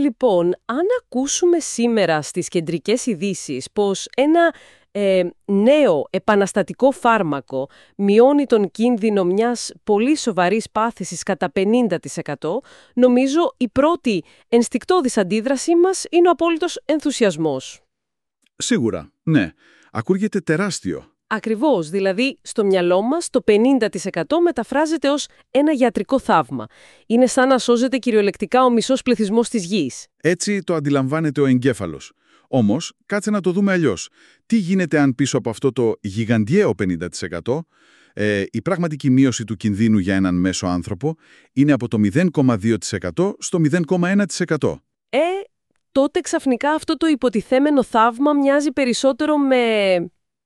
Λοιπόν, αν ακούσουμε σήμερα στις κεντρικές ειδήσεις πως ένα ε, νέο επαναστατικό φάρμακο μειώνει τον κίνδυνο μιας πολύ σοβαρής πάθησης κατά 50%, νομίζω η πρώτη ενστικτόδης αντίδρασή μας είναι ο απόλυτος ενθουσιασμός. Σίγουρα, ναι. Ακούγεται τεράστιο. Ακριβώς, δηλαδή στο μυαλό μας το 50% μεταφράζεται ως ένα ιατρικό θαύμα. Είναι σαν να σώζεται κυριολεκτικά ο μισός πληθυσμός της γης. Έτσι το αντιλαμβάνεται ο εγκέφαλος. Όμως, κάτσε να το δούμε αλλιώς. Τι γίνεται αν πίσω από αυτό το γιγαντιαίο 50% ε, η πραγματική μείωση του κινδύνου για έναν μέσο άνθρωπο είναι από το 0,2% στο 0,1%. Ε, τότε ξαφνικά αυτό το υποτιθέμενο θαύμα μοιάζει περισσότερο με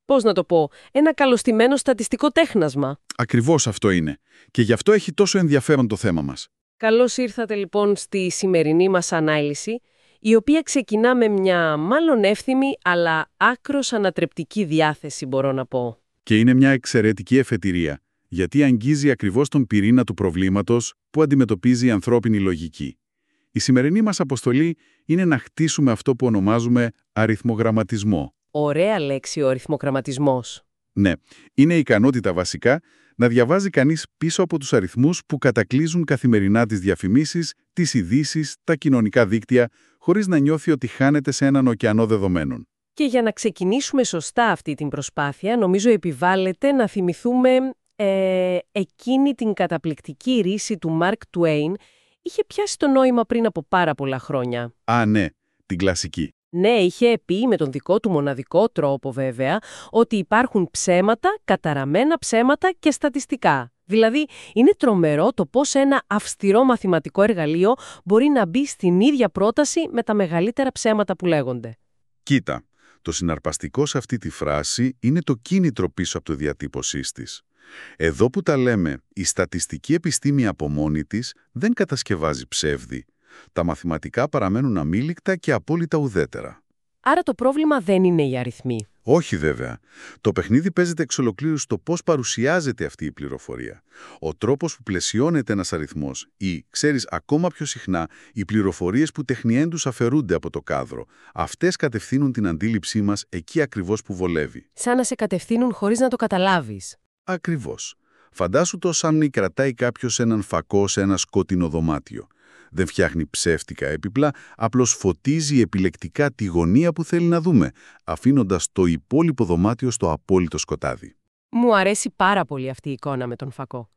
πώς να το πω, ένα καλωστημένο στατιστικό τέχνασμα. Ακριβώς αυτό είναι. Και γι' αυτό έχει τόσο ενδιαφέρον το θέμα μας. Καλώς ήρθατε λοιπόν στη σημερινή μας ανάλυση, η οποία ξεκινά με μια μάλλον εύθυμη αλλά άκρος ανατρεπτική διάθεση μπορώ να πω. Και είναι μια εξαιρετική εφετηρία, γιατί αγγίζει ακριβώς τον πυρήνα του προβλήματος που αντιμετωπίζει η ανθρώπινη λογική. Η σημερινή μας αποστολή είναι να χτίσουμε αυτό που ονομάζουμε αριθμογραμματισμό. Ωραία λέξη ο αριθμοκραματισμός. Ναι, είναι η ικανότητα βασικά να διαβάζει κανείς πίσω από τους αριθμούς που κατακλείζουν καθημερινά τις διαφημίσεις, τις ειδήσεις, τα κοινωνικά δίκτυα, χωρίς να νιώθει ότι χάνεται σε έναν ωκεανό δεδομένων. Και για να ξεκινήσουμε σωστά αυτή την προσπάθεια, νομίζω επιβάλλεται να θυμηθούμε ε, εκείνη την καταπληκτική ρίση του Mark Twain είχε πιάσει το νόημα πριν από πάρα πολλά χρόνια. Α, ναι, την κλασική. Ναι, είχε πει με τον δικό του μοναδικό τρόπο βέβαια ότι υπάρχουν ψέματα, καταραμένα ψέματα και στατιστικά. Δηλαδή, είναι τρομερό το πώς ένα αυστηρό μαθηματικό εργαλείο μπορεί να μπει στην ίδια πρόταση με τα μεγαλύτερα ψέματα που λέγονται. Κοίτα, το συναρπαστικό σε αυτή τη φράση είναι το κίνητρο πίσω από το διατύπωσή της. Εδώ που τα λέμε, η στατιστική επιστήμη από μόνη της δεν κατασκευάζει ψεύδι, τα μαθηματικά παραμένουν αμήλικτα και απόλυτα ουδέτερα. Άρα το πρόβλημα δεν είναι οι αριθμοί. Όχι βέβαια. Το παιχνίδι παίζεται εξ ολοκλήρους στο πώς παρουσιάζεται αυτή η πληροφορία. Ο τρόπος που πλαισιώνεται ένας αριθμός ή, ξέρεις, ακόμα πιο συχνά, οι πληροφορίες που τεχνιέντους αφαιρούνται από το κάδρο. Αυτές κατευθύνουν την αντίληψή μας εκεί ακριβώς που βολεύει. Σαν να σε κατευθύνουν χωρίς να το καταλάβεις. Ακριβώς. Φαντάσου το σαν κρατάει κάποιος έναν φακό σε ένα σκότεινο δωμάτιο δεν φτιάχνει ψεύτικα έπιπλα, απλώς φωτίζει επιλεκτικά τη γωνία που θέλει να δούμε, αφήνοντας το υπόλοιπο δωμάτιο στο απόλυτο σκοτάδι. Μου αρέσει πάρα πολύ αυτή η εικόνα με τον φακό.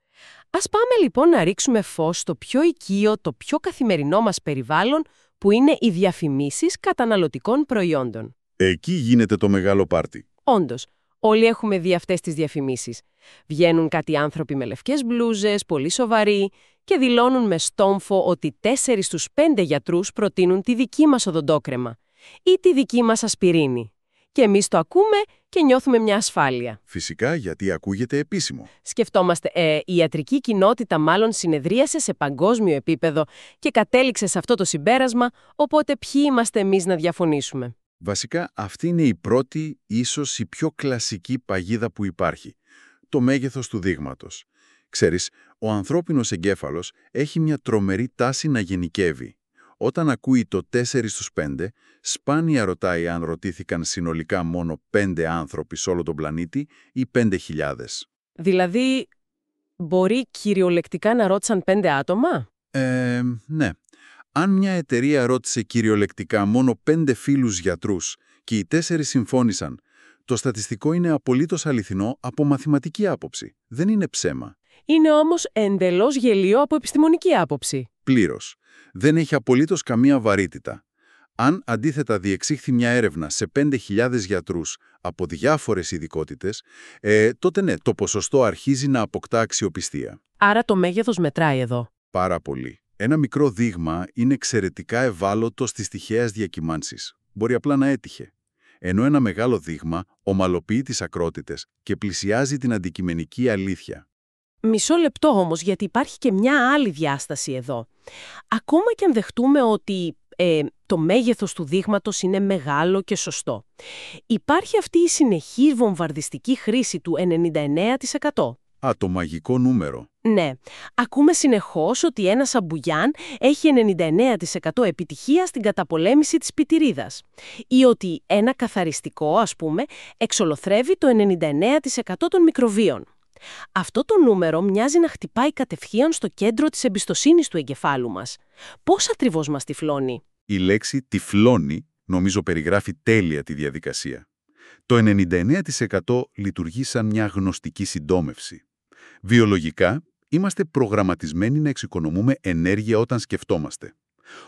Ας πάμε λοιπόν να ρίξουμε φως στο πιο οικείο, το πιο καθημερινό μας περιβάλλον, που είναι οι διαφημίσεις καταναλωτικών προϊόντων. Εκεί γίνεται το μεγάλο πάρτι. Όντως, όλοι έχουμε δει αυτές τις διαφημίσεις. Βγαίνουν κάτι άνθρωποι με λευκές μπλούζες, πολύ σοβαροί και δηλώνουν με στόμφο ότι τέσσερις στους πέντε γιατρούς προτείνουν τη δική μας οδοντόκρεμα ή τη δική μας ασπιρίνη. Και εμείς το ακούμε και νιώθουμε μια ασφάλεια. Φυσικά γιατί ακούγεται επίσημο. Σκεφτόμαστε, ε, η ιατρική κοινότητα μάλλον συνεδρίασε σε παγκόσμιο επίπεδο και κατέληξε σε αυτό το συμπέρασμα, οπότε ποιοι είμαστε εμείς να διαφωνήσουμε. Βασικά αυτή είναι η πρώτη, ίσως η πιο κλασική παγίδα που υπάρχει. Το μέγεθος του δείγματος. Ξέρεις, ο ανθρώπινος εγκέφαλος έχει μια τρομερή τάση να γενικεύει. Όταν ακούει το 4 στους 5, σπάνια ρωτάει αν ρωτήθηκαν συνολικά μόνο 5 άνθρωποι σε όλο τον πλανήτη ή 5.000. Δηλαδή, μπορεί κυριολεκτικά να ρώτησαν 5 άτομα; Ε, ναι. Αν μια εταιρεία ρώτησε κυριολεκτικά μόνο 5 φίλους γιατρούς και οι 4 συμφώνησαν, το στατιστικό είναι απολύτως αληθινό από μαθηματική άποψη. Δεν είναι ψέμα. Είναι όμως εντελώς γελίο από επιστημονική άποψη. Πλήρως. Δεν έχει απολύτως καμία βαρύτητα. Αν αντίθετα διεξήχθη μια έρευνα σε 5.000 γιατρούς από διάφορες ειδικότητες, ε, τότε ναι, το ποσοστό αρχίζει να αποκτά αξιοπιστία. Άρα το μέγεθος μετράει εδώ. Πάρα πολύ. Ένα μικρό δείγμα είναι εξαιρετικά ευάλωτο στις τυχαίες διακυμάνσεις. Μπορεί απλά να έτυχε. Ενώ ένα μεγάλο δείγμα ομαλοποιεί τις ακρότητες και πλησιάζει την αντικειμενική αλήθεια. Μισό λεπτό όμως, γιατί υπάρχει και μια άλλη διάσταση εδώ. Ακόμα και αν δεχτούμε ότι ε, το μέγεθος του δείγματος είναι μεγάλο και σωστό. Υπάρχει αυτή η συνεχής βομβαρδιστική χρήση του 99%. Α, το μαγικό νούμερο. Ναι. Ακούμε συνεχώς ότι ένα σαμπουγιάν έχει 99% επιτυχία στην καταπολέμηση της πιτηρίδας. Ή ότι ένα καθαριστικό, ας πούμε, εξολοθρεύει το 99% των μικροβίων. Αυτό το νούμερο μοιάζει να χτυπάει κατευθείαν στο κέντρο της εμπιστοσύνης του εγκεφάλου μας. Πώς ακριβώς μας τυφλώνει; Η λέξη τυφλώνει νομίζω περιγράφει τέλεια τη διαδικασία. Το 99% λειτουργεί σαν μια γνωστική συντόμευση. Βιολογικά, είμαστε προγραμματισμένοι να εξοικονομούμε ενέργεια όταν σκεφτόμαστε.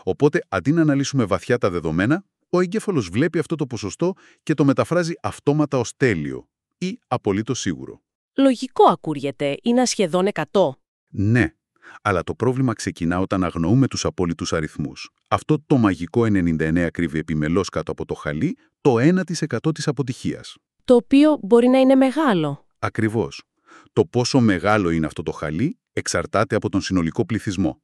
Οπότε, αντί να αναλύσουμε βαθιά τα δεδομένα, ο εγκέφαλος βλέπει αυτό το ποσοστό και το μεταφράζει αυτόματα ως τέλειο ή απολύτως σίγουρο. Λογικό ακούγεται, είναι σχεδόν 100. Ναι, αλλά το πρόβλημα ξεκινά όταν αγνοούμε τους απόλυτους αριθμούς. Αυτό το μαγικό 99 κρύβει επιμελώς κάτω από το χαλί το 1% της αποτυχίας. Το οποίο μπορεί να είναι μεγάλο. Ακριβώς. Το πόσο μεγάλο είναι αυτό το χαλί εξαρτάται από τον συνολικό πληθυσμό.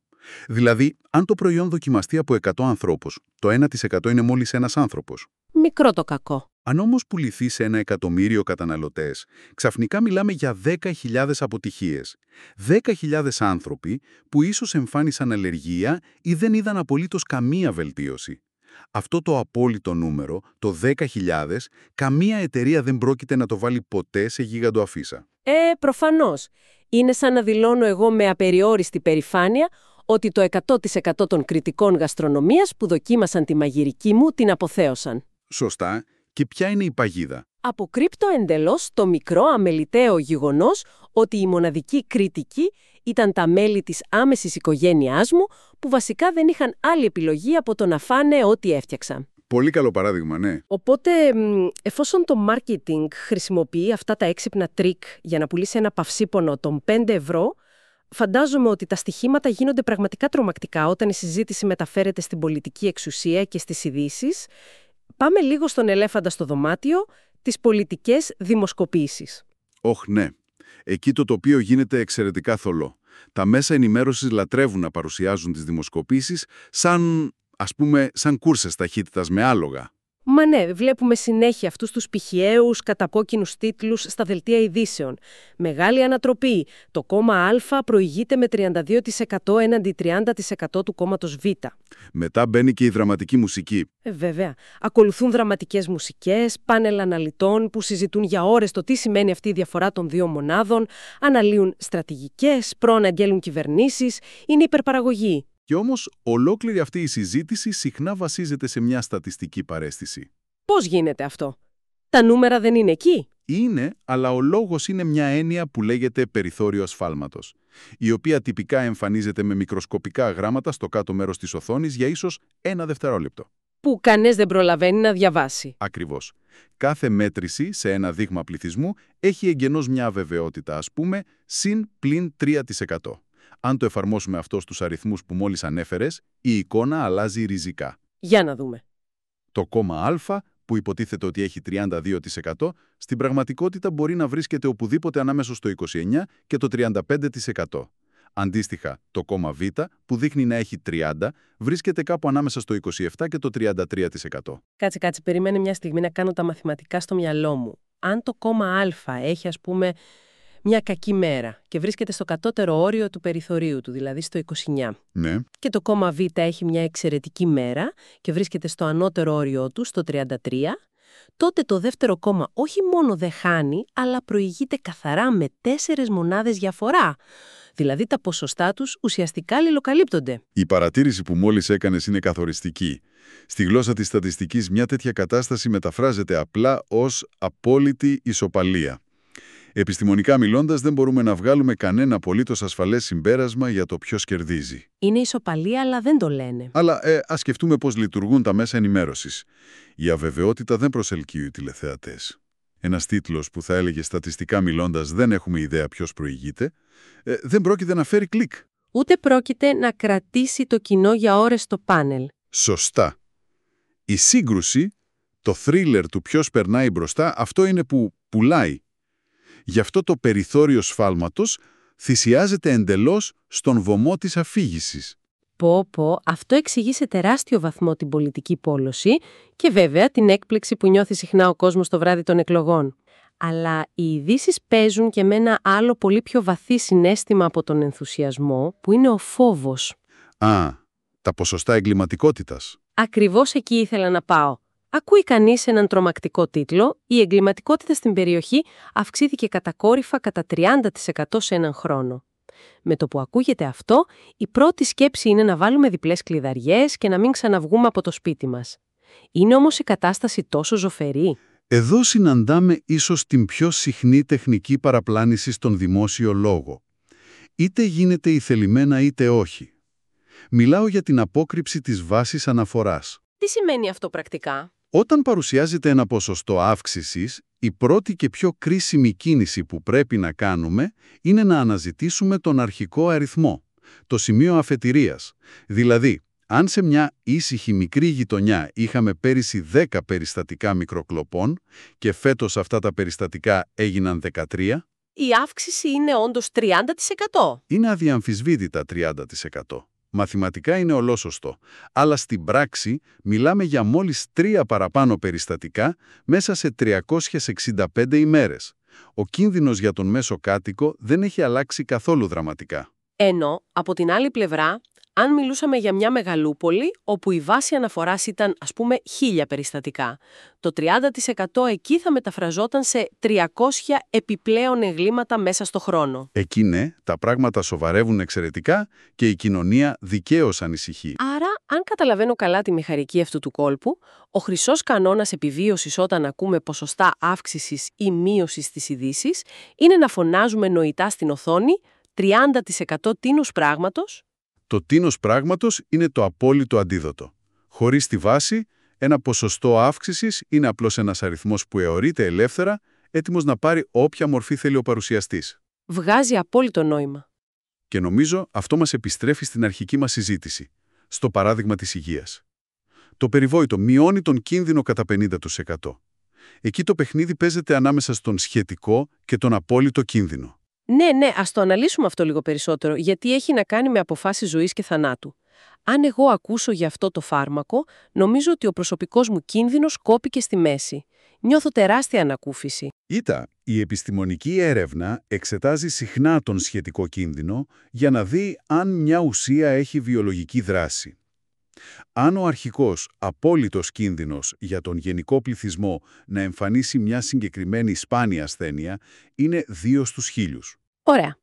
Δηλαδή, αν το προϊόν δοκιμαστεί από 100 ανθρώπους, το 1% είναι μόλις ένας άνθρωπος. Μικρό το κακό. Αν όμως πουληθεί σε ένα εκατομμύριο καταναλωτές, ξαφνικά μιλάμε για 10.000 αποτυχίες. 10.000 άνθρωποι που ίσως εμφάνισαν αλλεργία ή δεν είδαν απολύτως καμία βελτίωση. Αυτό το απόλυτο νούμερο, το 10.000, καμία εταιρεία δεν πρόκειται να το βάλει ποτέ σε γίγαντο αφίσα. Ε, προφανώς. Είναι σαν να δηλώνω εγώ με απεριόριστη περηφάνεια ότι το 100% των κριτικών γαστρονομίας που δοκίμασαν τη μαγειρική μου την αποθέωσαν. Σωστά. Και ποια είναι η παγίδα; Αποκρύπτω εντελώς το μικρό αμεληταίο γεγονός ότι η μοναδική κριτική ήταν τα μέλη της άμεσης οικογένειάς μου που βασικά δεν είχαν άλλη επιλογή από το να φάνε ό,τι έφτιαξα. Πολύ καλό παράδειγμα, ναι. Οπότε, εφόσον το marketing χρησιμοποιεί αυτά τα έξυπνα τρικ για να πουλήσει ένα παυσίπονο των 5 ευρώ, φαντάζομαι ότι τα στοιχήματα γίνονται πραγματικά τρομακτικά όταν η συζήτηση μεταφέρεται στην πολιτική εξουσία και στις ειδήσεις. Πάμε λίγο στον ελέφαντα στο δωμάτιο, τις πολιτικές δημοσκοπήσεις. Ω, ναι. Εκεί το τοπίο γίνεται εξαιρετικά θολό. Τα μέσα ενημέρωσης λατρεύουν να παρουσιάζουν τις δημοσκοπήσεις σαν, ας πούμε, σαν κούρσες ταχύτητας με άλογα. Μα ναι, βλέπουμε συνέχεια αυτούς τους πηχιαίους κατακόκκινους τίτλους στα δελτία ειδήσεων. Μεγάλη ανατροπή. Το κόμμα Α προηγείται με 32% έναντι 30% του κόμματος Β. Μετά μπαίνει και η δραματική μουσική. Ε, βέβαια. Ακολουθούν δραματικές μουσικές, πάνελ αναλυτών που συζητούν για ώρες το τι σημαίνει αυτή η διαφορά των δύο μονάδων, αναλύουν στρατηγικές, προαναγγέλουν κυβερνήσεις, είναι υπερπαραγωγή. Και όμως ολόκληρη αυτή η συζήτηση συχνά βασίζεται σε μια στατιστική παρέστηση. Πώς γίνεται αυτό; Τα νούμερα δεν είναι εκεί; Είναι, αλλά ο λόγος είναι μια έννοια που λέγεται περιθώριο ασφάλματος, η οποία τυπικά εμφανίζεται με μικροσκοπικά γράμματα στο κάτω μέρος της οθόνης για ίσως ένα δευτερόλεπτο. Που κανείς δεν προλαβαίνει να διαβάσει. Ακριβώς. Κάθε μέτρηση σε ένα δείγμα πληθυσμού έχει εγγενώς μια αβεβαιότητα, ας πούμε, συν πλην 3%. Αν το εφαρμόσουμε αυτό στους αριθμούς που μόλις ανέφερες, η εικόνα αλλάζει ριζικά. Για να δούμε. Το κόμμα α, που υποτίθεται ότι έχει 32%, στην πραγματικότητα μπορεί να βρίσκεται οπουδήποτε ανάμεσα στο 29% και το 35%. Αντίστοιχα, το κόμμα Β, που δείχνει να έχει 30, βρίσκεται κάπου ανάμεσα στο 27% και το 33%. Κάτσε, κάτσε, περιμένε μια στιγμή να κάνω τα μαθηματικά στο μυαλό μου. Αν το κόμμα Α έχει, ας πούμε, μια κακή μέρα και βρίσκεται στο κατώτερο όριο του περιθωρίου του, δηλαδή στο 29. Ναι. Και το κόμμα Β έχει μια εξαιρετική μέρα και βρίσκεται στο ανώτερο όριο του, στο 33, τότε το δεύτερο κόμμα όχι μόνο δεν χάνει, αλλά προηγείται καθαρά με τέσσερες μονάδες διαφορά. Δηλαδή τα ποσοστά τους ουσιαστικά λιλοκαλύπτονται. Η παρατήρηση που μόλις έκανες είναι καθοριστική. Στη γλώσσα της στατιστικής μια τέτοια κατάσταση μεταφράζεται απλά ως απόλυτη ισοπαλία. Επιστημονικά μιλώντας, δεν μπορούμε να βγάλουμε κανένα απολύτως ασφαλές συμπέρασμα για το ποιος κερδίζει. Είναι ισοπαλία, αλλά δεν το λένε. Αλλά ε, ας σκεφτούμε πώς λειτουργούν τα μέσα ενημέρωσης. Η αβεβαιότητα δεν προσελκύει οι τηλεθεατές. Ένας τίτλος που θα έλεγε στατιστικά μιλώντας δεν έχουμε ιδέα ποιος προηγείται, ε, δεν πρόκειται να φέρει κλικ. Ούτε πρόκειται να κρατήσει το κοινό για ώρες στο πάνελ. Σωστά. Η σύγκρουση, το θρίλερ του ποιος περνάει μπροστά, αυτό είναι που πουλάει Γι' αυτό το περιθώριο σφάλματος θυσιάζεται εντελώς στον βωμό της αφήγησης. Πω πω, αυτό εξηγεί σε τεράστιο βαθμό την πολιτική πόλωση και βέβαια την έκπληξη που νιώθει συχνά ο κόσμος το βράδυ των εκλογών. Αλλά οι ειδήσει παίζουν και με ένα άλλο πολύ πιο βαθύ συνέστημα από τον ενθουσιασμό, που είναι ο φόβος. Α, τα ποσοστά εγκληματικότητας. Ακριβώς εκεί ήθελα να πάω. Ακούει κανείς έναν τρομακτικό τίτλο, η εγκληματικότητα στην περιοχή αυξήθηκε κατακόρυφα κατά 30% σε έναν χρόνο. Με το που ακούγεται αυτό, η πρώτη σκέψη είναι να βάλουμε διπλές κλειδαριές και να μην ξαναβγούμε από το σπίτι μας. Είναι όμως η κατάσταση τόσο ζωφερή; Εδώ συναντάμε ίσως την πιο συχνή τεχνική παραπλάνηση στον δημόσιο λόγο. Είτε γίνεται ηθελημένα είτε όχι. Μιλάω για την απόκρυψη της βάσης αναφοράς. Τι σημαίνει αυτό πρακτικά; Όταν παρουσιάζεται ένα ποσοστό αύξησης, η πρώτη και πιο κρίσιμη κίνηση που πρέπει να κάνουμε είναι να αναζητήσουμε τον αρχικό αριθμό, το σημείο αφετηρίας. Δηλαδή, αν σε μια ήσυχη μικρή γειτονιά είχαμε πέρυσι 10 περιστατικά μικροκλοπών και φέτος αυτά τα περιστατικά έγιναν 13, η αύξηση είναι όντως 30%. Είναι αδιαμφισβήτητα 30%. Μαθηματικά είναι ολόσωστο, αλλά στην πράξη μιλάμε για μόλις τρία παραπάνω περιστατικά μέσα σε 365 ημέρες. Ο κίνδυνος για τον μέσο κάτοικο δεν έχει αλλάξει καθόλου δραματικά. Ενώ, από την άλλη πλευρά, αν μιλούσαμε για μια μεγαλούπολη όπου η βάση αναφοράς ήταν ας πούμε χίλια περιστατικά, το 30% εκεί θα μεταφραζόταν σε 300 επιπλέον εγκλήματα μέσα στο χρόνο. Εκεί ναι, τα πράγματα σοβαρεύουν εξαιρετικά και η κοινωνία δικαίως ανησυχεί. Άρα, αν καταλαβαίνω καλά τη μηχανική αυτού του κόλπου, ο χρυσός κανόνας επιβίωσης όταν ακούμε ποσοστά αύξησης ή μείωσης της ειδήσει είναι να φωνάζουμε νοητά στην οθόνη 30% τίνους πράγματος το τίνος πράγματος είναι το απόλυτο αντίδοτο. Χωρίς τη βάση, ένα ποσοστό αύξησης είναι απλώς ένας αριθμός που αιωρείται ελεύθερα, έτοιμος να πάρει όποια μορφή θέλει ο παρουσιαστής. Βγάζει απόλυτο νόημα. Και νομίζω αυτό μας επιστρέφει στην αρχική μας συζήτηση, στο παράδειγμα της υγείας. Το περιβόητο μειώνει τον κίνδυνο κατά 50%. Εκεί το παιχνίδι παίζεται ανάμεσα στον σχετικό και τον απόλυτο κίνδυνο. Ναι, ναι, ας το αναλύσουμε αυτό λίγο περισσότερο, γιατί έχει να κάνει με αποφάσεις ζωής και θανάτου. Αν εγώ ακούσω για αυτό το φάρμακο, νομίζω ότι ο προσωπικός μου κίνδυνος κόπηκε στη μέση. Νιώθω τεράστια ανακούφιση. Ήτα, η επιστημονική έρευνα εξετάζει συχνά τον σχετικό κίνδυνο για να δει αν μια ουσία έχει βιολογική δράση. Αν ο αρχικός απόλυτος κίνδυνος για τον γενικό πληθυσμό να εμφανίσει μια συγκεκριμένη σπάνια ασθένεια είναι 2 στους χίλιους. Ωραία.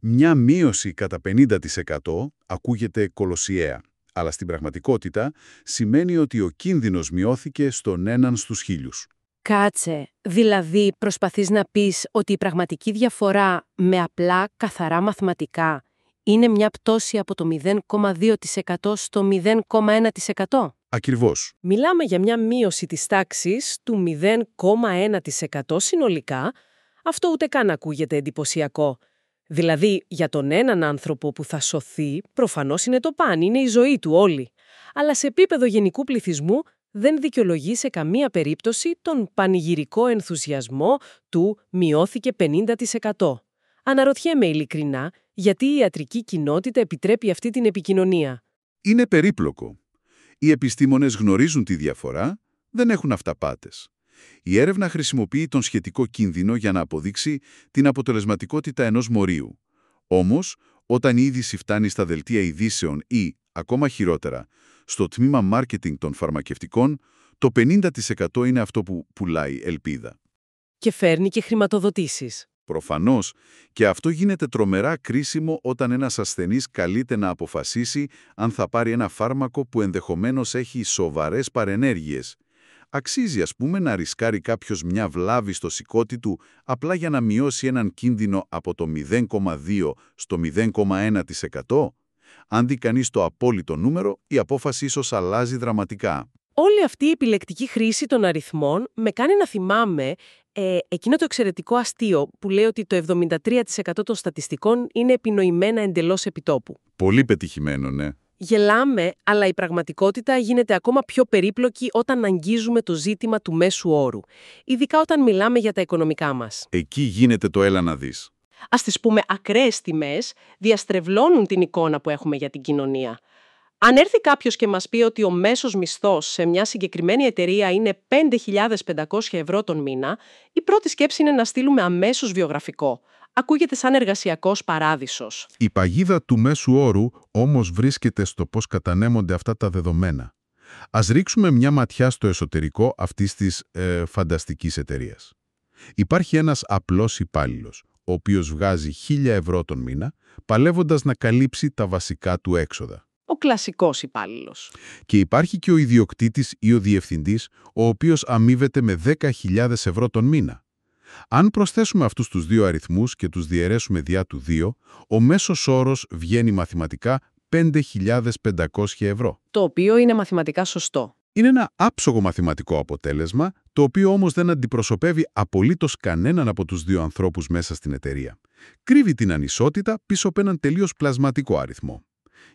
Μια μείωση κατά 50% ακούγεται κολοσιαία, αλλά στην πραγματικότητα σημαίνει ότι ο κίνδυνος μειώθηκε στον έναν στους χίλιους. Κάτσε, δηλαδή προσπαθείς να πεις ότι η πραγματική διαφορά με απλά καθαρά μαθηματικά είναι μια πτώση από το 0,2% στο 0,1%. Ακριβώς. Μιλάμε για μια μείωση της τάξης του 0,1% συνολικά. Αυτό ούτε καν ακούγεται εντυπωσιακό. Δηλαδή, για τον έναν άνθρωπο που θα σωθεί, προφανώς είναι το παν, είναι η ζωή του όλη. Αλλά σε επίπεδο γενικού πληθυσμού δεν δικαιολογεί σε καμία περίπτωση τον πανηγυρικό ενθουσιασμό του «μειώθηκε 50%». Αναρωτιέμαι ειλικρινά γιατί η ιατρική κοινότητα επιτρέπει αυτή την επικοινωνία. Είναι περίπλοκο. Οι επιστήμονες γνωρίζουν τη διαφορά, δεν έχουν αυταπάτες. Η έρευνα χρησιμοποιεί τον σχετικό κίνδυνο για να αποδείξει την αποτελεσματικότητα ενός μορίου. Όμως, όταν η είδηση φτάνει στα δελτία ειδήσεων ή, ακόμα χειρότερα, στο τμήμα μάρκετινγκ των φαρμακευτικών, το 50% είναι αυτό που πουλάει ελπίδα. Και φέρνει και χρηματοδοτήσεις. Προφανώς, και αυτό γίνεται τρομερά κρίσιμο όταν ένας ασθενής καλείται να αποφασίσει αν θα πάρει ένα φάρμακο που ενδεχομένως έχει σοβαρές παρενέργειες. Αξίζει, ας πούμε, να ρισκάρει κάποιος μια βλάβη στο σηκώτη του απλά για να μειώσει έναν κίνδυνο από το 0,2 στο 0,1%. Αν δει κανείς το απόλυτο νούμερο, η απόφαση ίσως αλλάζει δραματικά. Όλη αυτή η επιλεκτική χρήση των αριθμών με κάνει να θυμάμαι ε, εκείνο το εξαιρετικό αστείο που λέει ότι το 73% των στατιστικών είναι επινοημένα εντελώς επιτόπου. Πολύ πετυχημένο, ναι. Γελάμε, αλλά η πραγματικότητα γίνεται ακόμα πιο περίπλοκη όταν αγγίζουμε το ζήτημα του μέσου όρου. Ειδικά όταν μιλάμε για τα οικονομικά μας. Εκεί γίνεται το έλα να δεις. Ας τις πούμε ακραίες τιμές διαστρεβλώνουν την εικόνα που έχουμε για την κοινωνία. Αν έρθει κάποιος και μας πει ότι ο μέσος μισθός σε μια συγκεκριμένη εταιρεία είναι 5.500 ευρώ τον μήνα, η πρώτη σκέψη είναι να στείλουμε αμέσως βιογραφικό. Ακούγεται σαν εργασιακός παράδεισος. Η παγίδα του μέσου όρου όμως βρίσκεται στο πώς κατανέμονται αυτά τα δεδομένα. Ας ρίξουμε μια ματιά στο εσωτερικό αυτής της ε, φανταστικής εταιρείας. Υπάρχει ένας απλός υπάλληλος, ο οποίος βγάζει 1.000 ευρώ τον μήνα, παλεύοντας να καλύψει τα βασικά του έξοδα. Ο κλασικός υπάλληλος. Και υπάρχει και ο ιδιοκτήτης ή ο διευθυντής, ο οποίος αμείβεται με 10.000 ευρώ τον μήνα. Αν προσθέσουμε αυτούς τους δύο αριθμούς και τους διαιρέσουμε διά του 2, ο μέσος όρος βγαίνει μαθηματικά 5.500 ευρώ. Το οποίο είναι μαθηματικά σωστό. Είναι ένα άψογο μαθηματικό αποτέλεσμα, το οποίο όμως δεν αντιπροσωπεύει απολύτως κανέναν από τους δύο ανθρώπους μέσα στην εταιρεία. Κρύβει την ανισότητα πίσω από έναν τελείως πλασματικό αριθμό.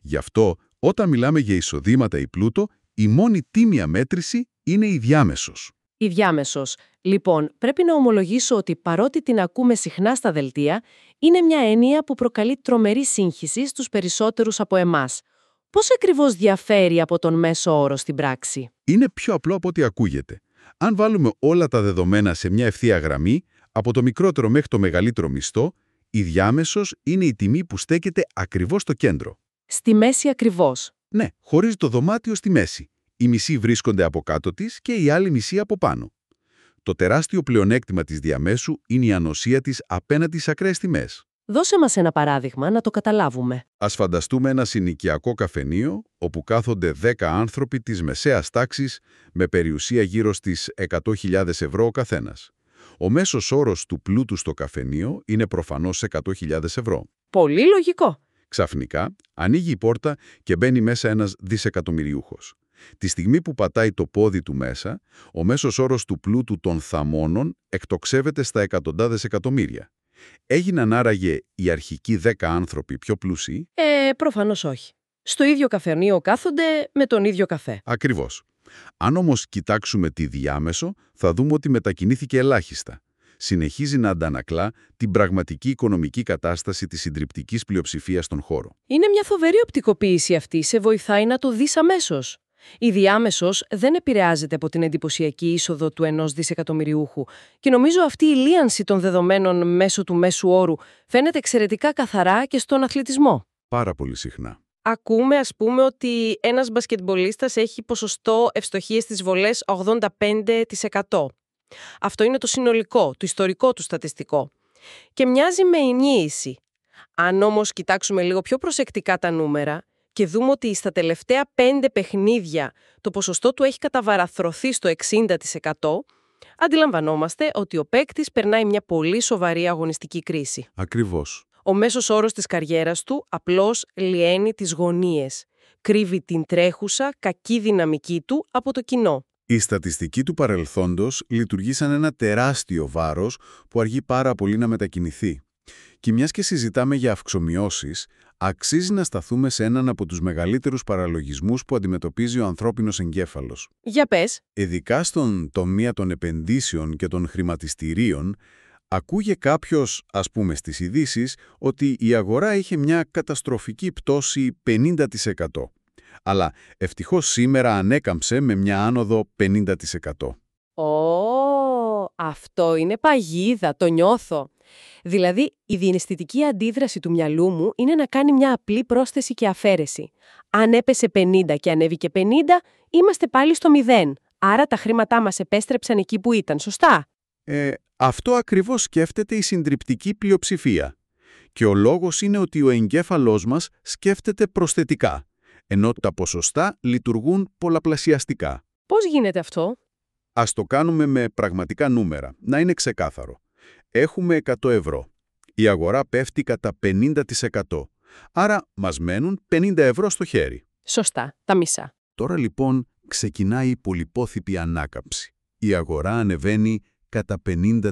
Γι' αυτό, όταν μιλάμε για εισοδήματα ή πλούτο, η μόνη τίμια μέτρηση είναι η διάμεσος. Η διάμεσος. Λοιπόν, πρέπει να ομολογήσω ότι παρότι την ακούμε συχνά στα δελτία, είναι μια έννοια που προκαλεί τρομερή σύγχυση στους περισσότερους από εμάς. Πώς ακριβώς διαφέρει από τον μέσο όρο στην πράξη; Είναι πιο απλό από ό,τι ακούγεται. Αν βάλουμε όλα τα δεδομένα σε μια ευθεία γραμμή, από το μικρότερο μέχρι το μεγαλύτερο μισθό, η διάμεσος είναι η τιμή που στέκεται ακριβώς στο κέντρο. Στη μέση ακριβώς. Ναι, χωρίζει το δωμάτιο στη μέση. Οι μισοί βρίσκονται από κάτω της και οι άλλοι μισοί από πάνω. Το τεράστιο πλεονέκτημα της διαμέσου είναι η ανοσία της απέναντι στις ακραίες τιμές. Δώσε μας ένα παράδειγμα να το καταλάβουμε. Ας φανταστούμε ένα συνοικιακό καφενείο όπου κάθονται 10 άνθρωποι της μεσαίας τάξης με περιουσία γύρω στις 100.000 ευρώ ο καθένας. Ο μέσος όρος του πλούτου στο καφενείο είναι προφανώς 100.000 ευρώ. Πολύ λογικό. Ξαφνικά ανοίγει η πόρτα και μπαίνει μέσα ένας δισεκατομμυριούχος. Τη στιγμή που πατάει το πόδι του μέσα, ο μέσος όρος του πλούτου των θαμώνων εκτοξεύεται στα εκατοντάδες εκατομμύρια. Έγιναν άραγε οι αρχικοί δέκα άνθρωποι πιο πλούσιοι; Ε, προφανώς όχι. Στο ίδιο καφενείο κάθονται με τον ίδιο καφέ. Ακριβώς. Αν όμως κοιτάξουμε τη διάμεσο, θα δούμε ότι μετακινήθηκε ελάχιστα. Συνεχίζει να αντανακλά την πραγματική οικονομική κατάσταση της συντριπτικής πλειοψηφίας στον χώρο. Είναι μια φοβερή οπτικοποίηση αυτή, σε βοηθάει να το δεις αμέσως. Η διάμεσο δεν επηρεάζεται από την εντυπωσιακή είσοδο του ενός δισεκατομμυριούχου και νομίζω αυτή η λίανση των δεδομένων μέσω του μέσου όρου φαίνεται εξαιρετικά καθαρά και στον αθλητισμό. Πάρα πολύ συχνά. Ακούμε, ας πούμε, ότι ένας μπασκετμπολίστας έχει ποσοστό ευστοχίες στις βολές 85%. Αυτό είναι το συνολικό, το ιστορικό του στατιστικό. Και μοιάζει με ενίηση. Αν όμως κοιτάξουμε λίγο πιο προσεκτικά τα νούμερα, και δούμε ότι στα τελευταία πέντε παιχνίδια το ποσοστό του έχει καταβαραθρωθεί στο 60%, αντιλαμβανόμαστε ότι ο παίκτης περνάει μια πολύ σοβαρή αγωνιστική κρίση. Ακριβώς. Ο μέσος όρος της καριέρας του απλώς λιένει τις γωνίες. Κρύβει την τρέχουσα κακή δυναμική του από το κοινό. Η στατιστική του παρελθόντος λειτουργεί σαν ένα τεράστιο βάρος που αργεί πάρα πολύ να μετακινηθεί. Και μιας και συζητάμε για αυξομοιώσεις, αξίζει να σταθούμε σε έναν από τους μεγαλύτερους παραλογισμούς που αντιμετωπίζει ο ανθρώπινος εγκέφαλος. Για πες. Ειδικά στον τομέα των επενδύσεων και των χρηματιστηρίων, ακούγε κάποιος, ας πούμε στις ειδήσεις, ότι η αγορά είχε μια καταστροφική πτώση 50%. Αλλά ευτυχώς σήμερα ανέκαμψε με μια άνοδο 50%. Ω, αυτό είναι παγίδα, το νιώθω. Δηλαδή, η διεναισθητική αντίδραση του μυαλού μου είναι να κάνει μια απλή πρόσθεση και αφαίρεση. Αν έπεσε 50 και ανέβηκε 50, είμαστε πάλι στο 0. Άρα τα χρήματά μας επέστρεψαν εκεί που ήταν, σωστά; Ε, αυτό ακριβώς σκέφτεται η συντριπτική πλειοψηφία. Και ο λόγος είναι ότι ο εγκέφαλός μας σκέφτεται προσθετικά, ενώ τα ποσοστά λειτουργούν πολλαπλασιαστικά. Πώς γίνεται αυτό; Ας το κάνουμε με πραγματικά νούμερα, να είναι ξεκάθαρο. Έχουμε 100 ευρώ. Η αγορά πέφτει κατά 50%. Άρα μας μένουν 50 ευρώ στο χέρι. Σωστά, τα μισά. Τώρα λοιπόν ξεκινάει η πολυπόθηπη ανάκαμψη. Η αγορά ανεβαίνει κατά 50%.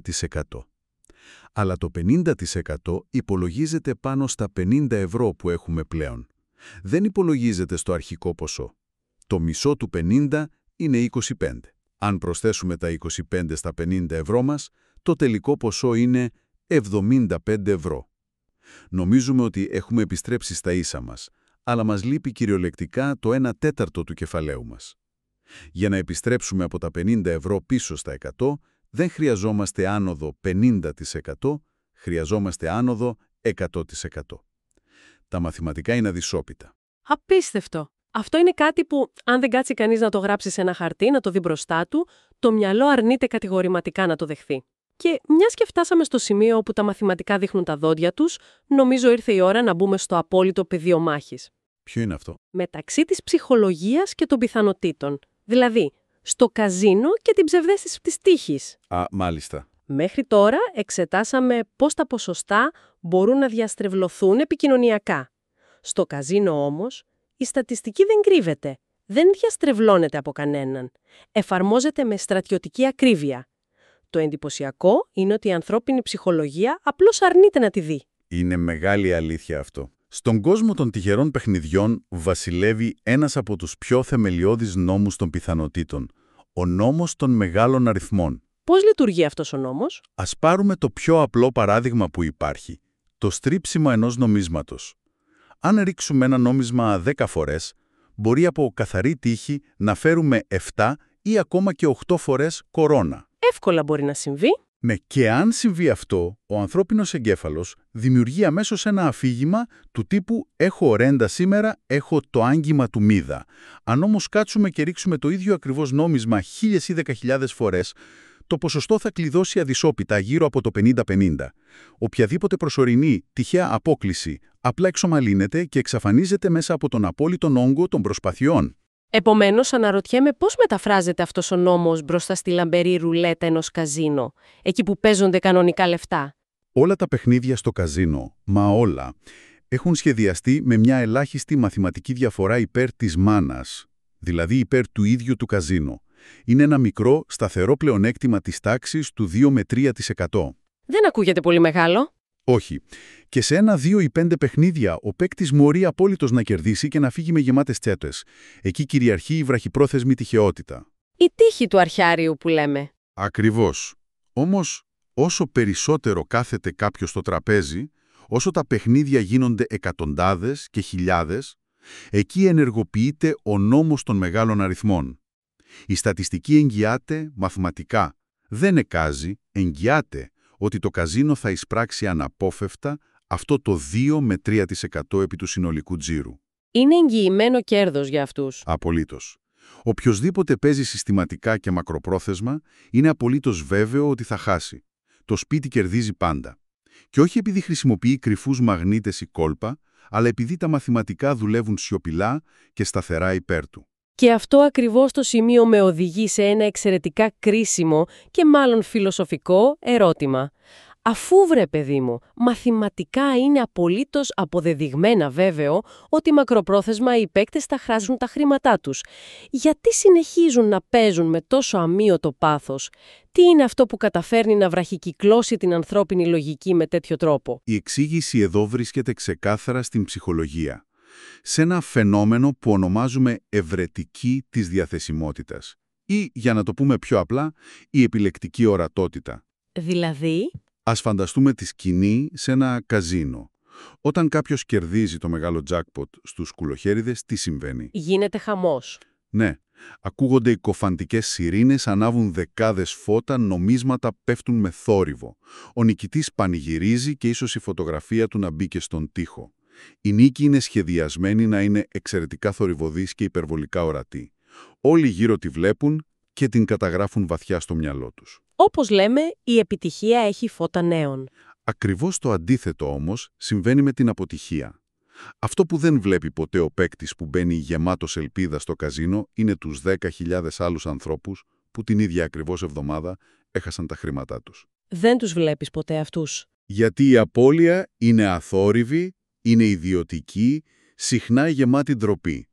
Αλλά το 50% υπολογίζεται πάνω στα 50 ευρώ που έχουμε πλέον. Δεν υπολογίζεται στο αρχικό ποσό. Το μισό του 50 είναι 25. Αν προσθέσουμε τα 25 στα 50 ευρώ μας, το τελικό ποσό είναι 75 ευρώ. Νομίζουμε ότι έχουμε επιστρέψει στα ίσα μας, αλλά μας λείπει κυριολεκτικά το 1 τέταρτο του κεφαλαίου μας. Για να επιστρέψουμε από τα 50 ευρώ πίσω στα 100, δεν χρειαζόμαστε άνοδο 50%, χρειαζόμαστε άνοδο 100%. Τα μαθηματικά είναι αδυσόπιτα. Απίστευτο. Αυτό είναι κάτι που, αν δεν κάτσει κανείς να το γράψει σε ένα χαρτί, να το δει μπροστά του, το μυαλό αρνείται κατηγορηματικά να το δεχθεί. Και μιας και φτάσαμε στο σημείο όπου τα μαθηματικά δείχνουν τα δόντια τους, νομίζω ήρθε η ώρα να μπούμε στο απόλυτο πεδίο μάχης. Ποιο είναι αυτό; Μεταξύ της ψυχολογίας και των πιθανοτήτων. Δηλαδή, στο καζίνο και την ψευδέστηση της τύχης. Α, μάλιστα. Μέχρι τώρα εξετάσαμε πώς τα ποσοστά μπορούν να διαστρεβλωθούν επικοινωνιακά. Στο καζίνο όμως, η στατιστική δεν κρύβεται, δεν διαστρεβλώνεται από κανέναν. Εφαρμόζεται με στρατιωτική ακρίβεια. Το εντυπωσιακό είναι ότι η ανθρώπινη ψυχολογία απλώς αρνείται να τη δει. Είναι μεγάλη αλήθεια αυτό. Στον κόσμο των τυχερών παιχνιδιών βασιλεύει ένας από τους πιο θεμελιώδεις νόμους των πιθανότητων, ο νόμος των μεγάλων αριθμών. Πώς λειτουργεί αυτός ο νόμος; Ας πάρουμε το πιο απλό παράδειγμα που υπάρχει, το στρίψιμο ενός νομίσματος. Αν ρίξουμε ένα νόμισμα 10 φορές, μπορεί από καθαρή τύχη να φέρουμε 7 ή ακόμα και 8 φορές κορώνα. Εύκολα μπορεί να συμβεί. Ναι, και αν συμβεί αυτό, ο ανθρώπινος εγκέφαλος δημιουργεί αμέσως ένα αφήγημα του τύπου «έχω ρέντα σήμερα, έχω το άγγιμα του μίδα». Αν όμως κάτσουμε και ρίξουμε το ίδιο ακριβώς νόμισμα χίλιες ή δεκαχιλιάδες φορές, το ποσοστό θα κλειδώσει αδυσόπιτα γύρω από το 50-50. Οποιαδήποτε προσωρινή, τυχαία απόκληση απλά εξομαλύνεται και εξαφανίζεται μέσα από τον απόλυτο όγκο των προσπαθειών. Επομένως, αναρωτιέμαι πώς μεταφράζεται αυτός ο νόμος μπροστά στη λαμπερή ρουλέτα ενός καζίνο, εκεί που παίζονται κανονικά λεφτά. Όλα τα παιχνίδια στο καζίνο, μα όλα, έχουν σχεδιαστεί με μια ελάχιστη μαθηματική διαφορά υπέρ της μάνας, δηλαδή υπέρ του ίδιου του καζίνο. Είναι ένα μικρό, σταθερό πλεονέκτημα της τάξης του 2 με 3%. Δεν ακούγεται πολύ μεγάλο. Όχι. Και σε ένα, δύο ή πέντε παιχνίδια, ο παίκτης μπορεί απόλυτος να κερδίσει και να φύγει με γεμάτες τσέπε. Εκεί κυριαρχεί η βραχυπρόθεσμη τυχεότητα. Η τύχη του αρχάριου που λέμε. Ακριβώς. Όμως, όσο περισσότερο κάθεται κάποιος στο τραπέζι, όσο τα παιχνίδια γίνονται εκατοντάδες και χιλιάδες, εκεί ενεργοποιείται ο νόμος των μεγάλων αριθμών. Η στατιστική εγγυάται μαθηματικά. Δεν εκάζει, εγγυάται ότι το καζίνο θα εισπράξει αναπόφευτα αυτό το 2 με 3% επί του συνολικού τζίρου. Είναι εγγυημένο κέρδος για αυτούς. Απολύτως. Οποιοδήποτε παίζει συστηματικά και μακροπρόθεσμα είναι απολύτως βέβαιο ότι θα χάσει. Το σπίτι κερδίζει πάντα. Και όχι επειδή χρησιμοποιεί κρυφούς μαγνήτες ή κόλπα, αλλά επειδή τα μαθηματικά δουλεύουν σιωπηλά και σταθερά υπέρ του. Και αυτό ακριβώς το σημείο με οδηγεί σε ένα εξαιρετικά κρίσιμο και μάλλον φιλοσοφικό ερώτημα. Αφού βρε παιδί μου, μαθηματικά είναι απολύτως αποδεδειγμένα βέβαιο ότι μακροπρόθεσμα οι παίκτες θα χράζουν τα χρήματά τους. Γιατί συνεχίζουν να παίζουν με τόσο αμύωτο πάθος; Τι είναι αυτό που καταφέρνει να βραχικυκλώσει την ανθρώπινη λογική με τέτοιο τρόπο; Η εξήγηση εδώ βρίσκεται ξεκάθαρα στην ψυχολογία σε ένα φαινόμενο που ονομάζουμε ευρετική της διαθεσιμότητας ή, για να το πούμε πιο απλά, η επιλεκτική ορατότητα. Δηλαδή; Ας φανταστούμε τη σκηνή σε ένα καζίνο. Όταν κάποιος κερδίζει το μεγάλο τζάκποτ στους κουλοχέριδες, τι συμβαίνει; Γίνεται χαμός. Ναι. Ακούγονται κοφαντικές σιρήνες, ανάβουν δεκάδες φώτα, νομίσματα πέφτουν με θόρυβο. Ο νικητής πανηγυρίζει και ίσως η φωτογραφία του να μπήκε στον τοίχο. Η νίκη είναι σχεδιασμένη να είναι εξαιρετικά θορυβωδής και υπερβολικά ορατή. Όλοι γύρω τη βλέπουν και την καταγράφουν βαθιά στο μυαλό τους. Όπως λέμε, η επιτυχία έχει φώτα νέων. Ακριβώς το αντίθετο όμως συμβαίνει με την αποτυχία. Αυτό που δεν βλέπει ποτέ ο παίκτης που μπαίνει γεμάτος ελπίδα στο καζίνο είναι τους 10.000 άλλους ανθρώπους που την ίδια ακριβώς εβδομάδα έχασαν τα χρήματά τους. Δεν τους βλέπεις ποτέ αυτούς. Γιατί η απώλεια είναι αθόρυβη είναι ιδιωτική, συχνά γεμάτη ντροπή.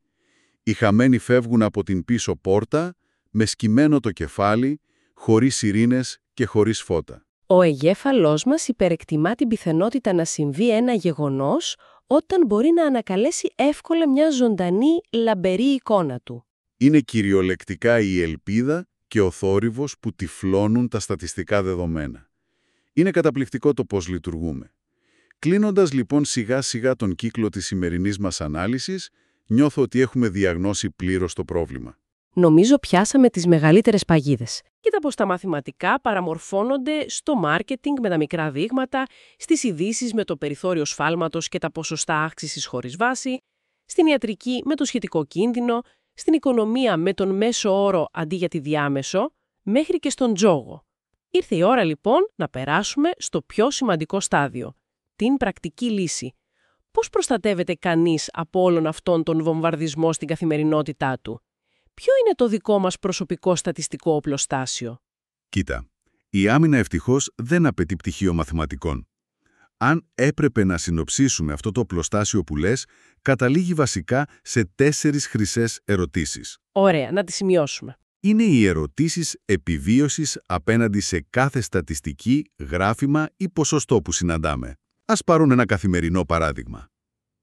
Οι χαμένοι φεύγουν από την πίσω πόρτα, με σκυμμένο το κεφάλι, χωρίς ειρήνες και χωρίς φώτα. Ο εγκέφαλός μας υπερεκτιμά την πιθανότητα να συμβεί ένα γεγονός όταν μπορεί να ανακαλέσει εύκολα μια ζωντανή, λαμπερή εικόνα του. Είναι κυριολεκτικά η ελπίδα και ο θόρυβος που τυφλώνουν τα στατιστικά δεδομένα. Είναι καταπληκτικό το πώς λειτουργούμε. Κλείνοντας λοιπόν σιγά σιγά τον κύκλο της σημερινής μας ανάλυσης, νιώθω ότι έχουμε διαγνώσει πλήρως το πρόβλημα. Νομίζω πιάσαμε τις μεγαλύτερες παγίδες. Κοίτα πως τα μαθηματικά παραμορφώνονται στο μάρκετινγκ με τα μικρά δείγματα, στις ειδήσει με το περιθώριο σφάλματος και τα ποσοστά αύξησης χωρίς βάση, στην ιατρική με το σχετικό κίνδυνο, στην οικονομία με τον μέσο όρο αντί για τη διάμεσο, μέχρι και στον τζόγο. Ήρθε η ώρα λοιπόν να περάσουμε στο πιο σημαντικό στάδιο, την πρακτική λύση. Πώς προστατεύεται κανείς από όλον αυτόν τον βομβαρδισμό στην καθημερινότητά του; Ποιο είναι το δικό μας προσωπικό στατιστικό οπλοστάσιο; Κοίτα, η άμυνα ευτυχώς δεν απαιτεί πτυχίο μαθηματικών. Αν έπρεπε να συνοψίσουμε αυτό το οπλοστάσιο που λες, καταλήγει βασικά σε τέσσερις χρυσές ερωτήσεις. Ωραία, να τις σημειώσουμε. Είναι οι ερωτήσεις επιβίωσης απέναντι σε κάθε στατιστική, γράφημα ή ποσοστό που συναντάμε. Ας πάρουν ένα καθημερινό παράδειγμα.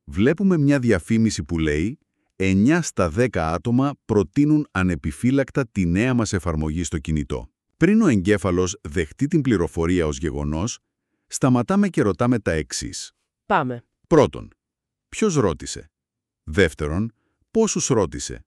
Βλέπουμε μια διαφήμιση που λέει 9 στα 10 άτομα προτείνουν ανεπιφύλακτα τη νέα μας εφαρμογή στο κινητό. Πριν ο εγκέφαλος δεχτεί την πληροφορία ως γεγονός, σταματάμε και ρωτάμε τα εξής. Πάμε. Πρώτον, ποιος ρώτησε; Δεύτερον, πόσους ρώτησε;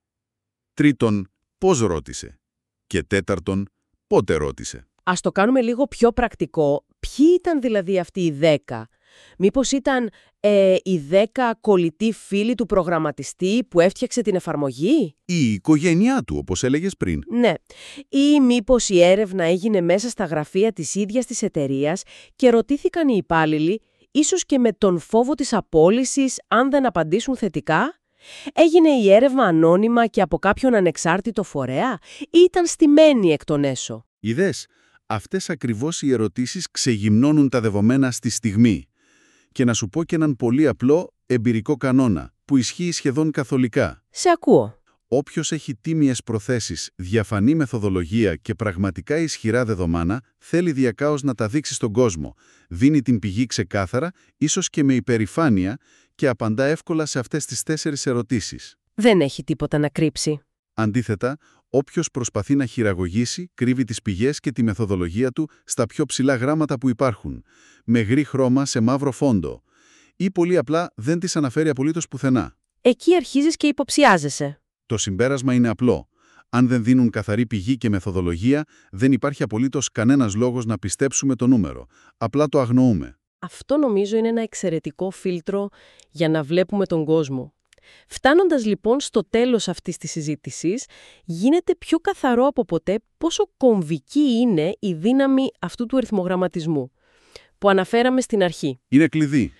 Τρίτον, πώς ρώτησε; Και τέταρτον, πότε ρώτησε; Ας το κάνουμε λίγο πιο πρακτικό. Ποιοι ήταν δηλαδή αυτοί οι δέκα; Μήπως ήταν ε, οι δέκα κολλητοί φίλοι του προγραμματιστή που έφτιαξε την εφαρμογή; Ή η οικογένειά του, όπως έλεγες πριν. Ναι. Ή μήπως η έρευνα έγινε μέσα στα γραφεία της ίδιας της εταιρείας και ρωτήθηκαν οι υπάλληλοι, ίσως και με τον φόβο της απόλυσης, αν δεν απαντήσουν θετικά; Έγινε η έρευνα ανώνυμα και από κάποιον ανεξάρτητο φορέα ή ήταν στημένη εκ των έσω; Είδες, αυτές ακριβώς οι ερωτήσεις ξεγυμνώνουν τα δεδομένα στη στιγμή. Και να σου πω και έναν πολύ απλό εμπειρικό κανόνα, που ισχύει σχεδόν καθολικά. Σε ακούω. Όποιος έχει τίμιες προθέσεις, διαφανή μεθοδολογία και πραγματικά ισχυρά δεδομένα, θέλει διακάως να τα δείξει στον κόσμο. Δίνει την πηγή ξεκάθαρα, ίσως και με υπερηφάνεια, και απαντά εύκολα σε αυτές τις τέσσερις ερωτήσεις. Δεν έχει τίποτα να κρύψει. Αντίθετα, όποιος προσπαθεί να χειραγωγήσει, κρύβει τις πηγές και τη μεθοδολογία του στα πιο ψηλά γράμματα που υπάρχουν, με γρή χρώμα σε μαύρο φόντο, ή πολύ απλά δεν τις αναφέρει απολύτως πουθενά. Εκεί αρχίζεις και υποψιάζεσαι. Το συμπέρασμα είναι απλό. Αν δεν δίνουν καθαρή πηγή και μεθοδολογία, δεν υπάρχει απολύτως κανένας λόγος να πιστέψουμε το νούμερο. Απλά το αγνοούμε. Αυτό νομίζω είναι ένα εξαιρετικό φίλτρο για να βλέπουμε τον κόσμο. Φτάνοντας λοιπόν στο τέλος αυτής της συζήτησης, γίνεται πιο καθαρό από ποτέ πόσο κομβική είναι η δύναμη αυτού του αριθμογραμματισμού, που αναφέραμε στην αρχή. Είναι κλειδί.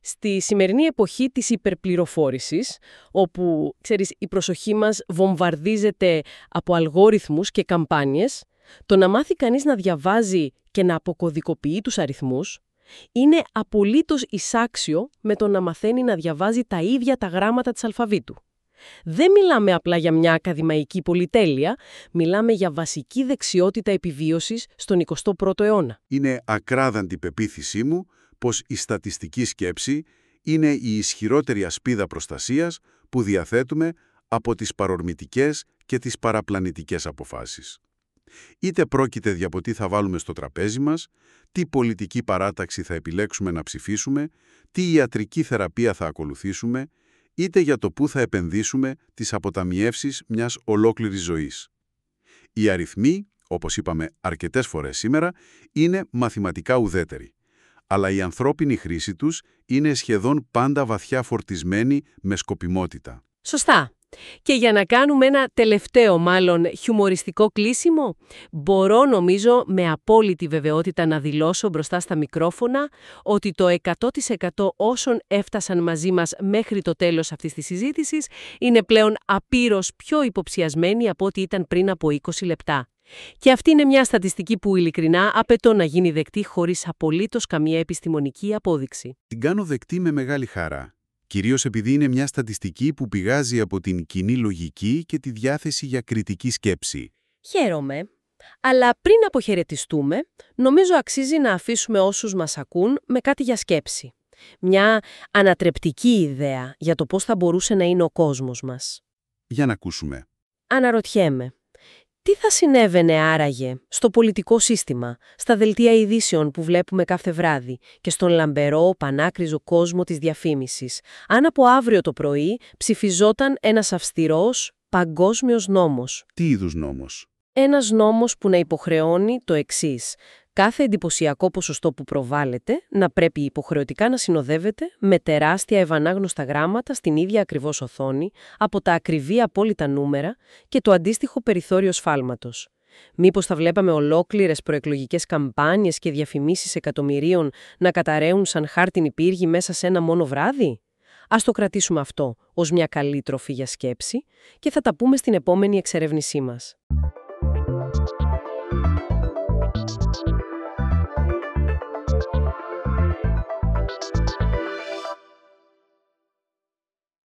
Στη σημερινή εποχή της υπερπληροφόρησης, όπου, ξέρεις, η προσοχή μας βομβαρδίζεται από αλγόριθμους και καμπάνιες, το να μάθει κανείς να διαβάζει και να αποκωδικοποιεί τους αριθμούς, είναι απολύτως εισάξιο με το να μαθαίνει να διαβάζει τα ίδια τα γράμματα της αλφαβήτου. Δεν μιλάμε απλά για μια ακαδημαϊκή πολυτέλεια, μιλάμε για βασική δεξιότητα επιβίωσης στον 21ο αιώνα. Είναι ακράδαντη πεποίθησή μου πως η στατιστική σκέψη είναι η ισχυρότερη ασπίδα προστασίας που διαθέτουμε από τις παρορμητικές και τις παραπλανητικές αποφάσεις. Είτε πρόκειται για τι θα βάλουμε στο τραπέζι μας, τι πολιτική παράταξη θα επιλέξουμε να ψηφίσουμε, τι ιατρική θεραπεία θα ακολουθήσουμε, είτε για το πού θα επενδύσουμε τις αποταμιεύσεις μιας ολόκληρης ζωής. Οι αριθμοί, όπως είπαμε αρκετές φορές σήμερα, είναι μαθηματικά ουδέτεροι. Αλλά η ανθρώπινη χρήση τους είναι σχεδόν πάντα βαθιά φορτισμένη με σκοπιμότητα. Σωστά. Και για να κάνουμε ένα τελευταίο μάλλον χιουμοριστικό κλείσιμο, μπορώ νομίζω με απόλυτη βεβαιότητα να δηλώσω μπροστά στα μικρόφωνα ότι το 100% όσων έφτασαν μαζί μας μέχρι το τέλος αυτής της συζήτησης είναι πλέον απείρως πιο υποψιασμένοι από ό,τι ήταν πριν από 20 λεπτά. Και αυτή είναι μια στατιστική που ειλικρινά απαιτώ να γίνει δεκτή χωρίς απολύτως καμία επιστημονική απόδειξη. Την κάνω δεκτή με μεγάλη χαρά κυρίως επειδή είναι μια στατιστική που πηγάζει από την κοινή λογική και τη διάθεση για κριτική σκέψη. Χαίρομαι. Αλλά πριν αποχαιρετιστούμε, νομίζω αξίζει να αφήσουμε όσους μας ακούν με κάτι για σκέψη. Μια ανατρεπτική ιδέα για το πώς θα μπορούσε να είναι ο κόσμος μας. Για να ακούσουμε. Αναρωτιέμαι, Τι θα συνέβαινε άραγε στο πολιτικό σύστημα, στα δελτία ειδήσεων που βλέπουμε κάθε βράδυ και στον λαμπερό, πανάκριζο κόσμο της διαφήμισης, αν από αύριο το πρωί ψηφιζόταν ένας αυστηρός, παγκόσμιος νόμος. Τι είδους νόμος; Ένας νόμος που να υποχρεώνει το εξής. Κάθε εντυπωσιακό ποσοστό που προβάλλεται να πρέπει υποχρεωτικά να συνοδεύεται με τεράστια ευανάγνωστα γράμματα στην ίδια ακριβώς οθόνη από τα ακριβή απόλυτα νούμερα και το αντίστοιχο περιθώριο σφάλματος. Μήπως θα βλέπαμε ολόκληρες προεκλογικές καμπάνιες και διαφημίσεις εκατομμυρίων να καταραίουν σαν χάρτινη πύργη μέσα σε ένα μόνο βράδυ; Ας το κρατήσουμε αυτό ως μια καλή τροφή για σκέψη και θα τα πούμε στην επόμενη εξερεύνησή μας.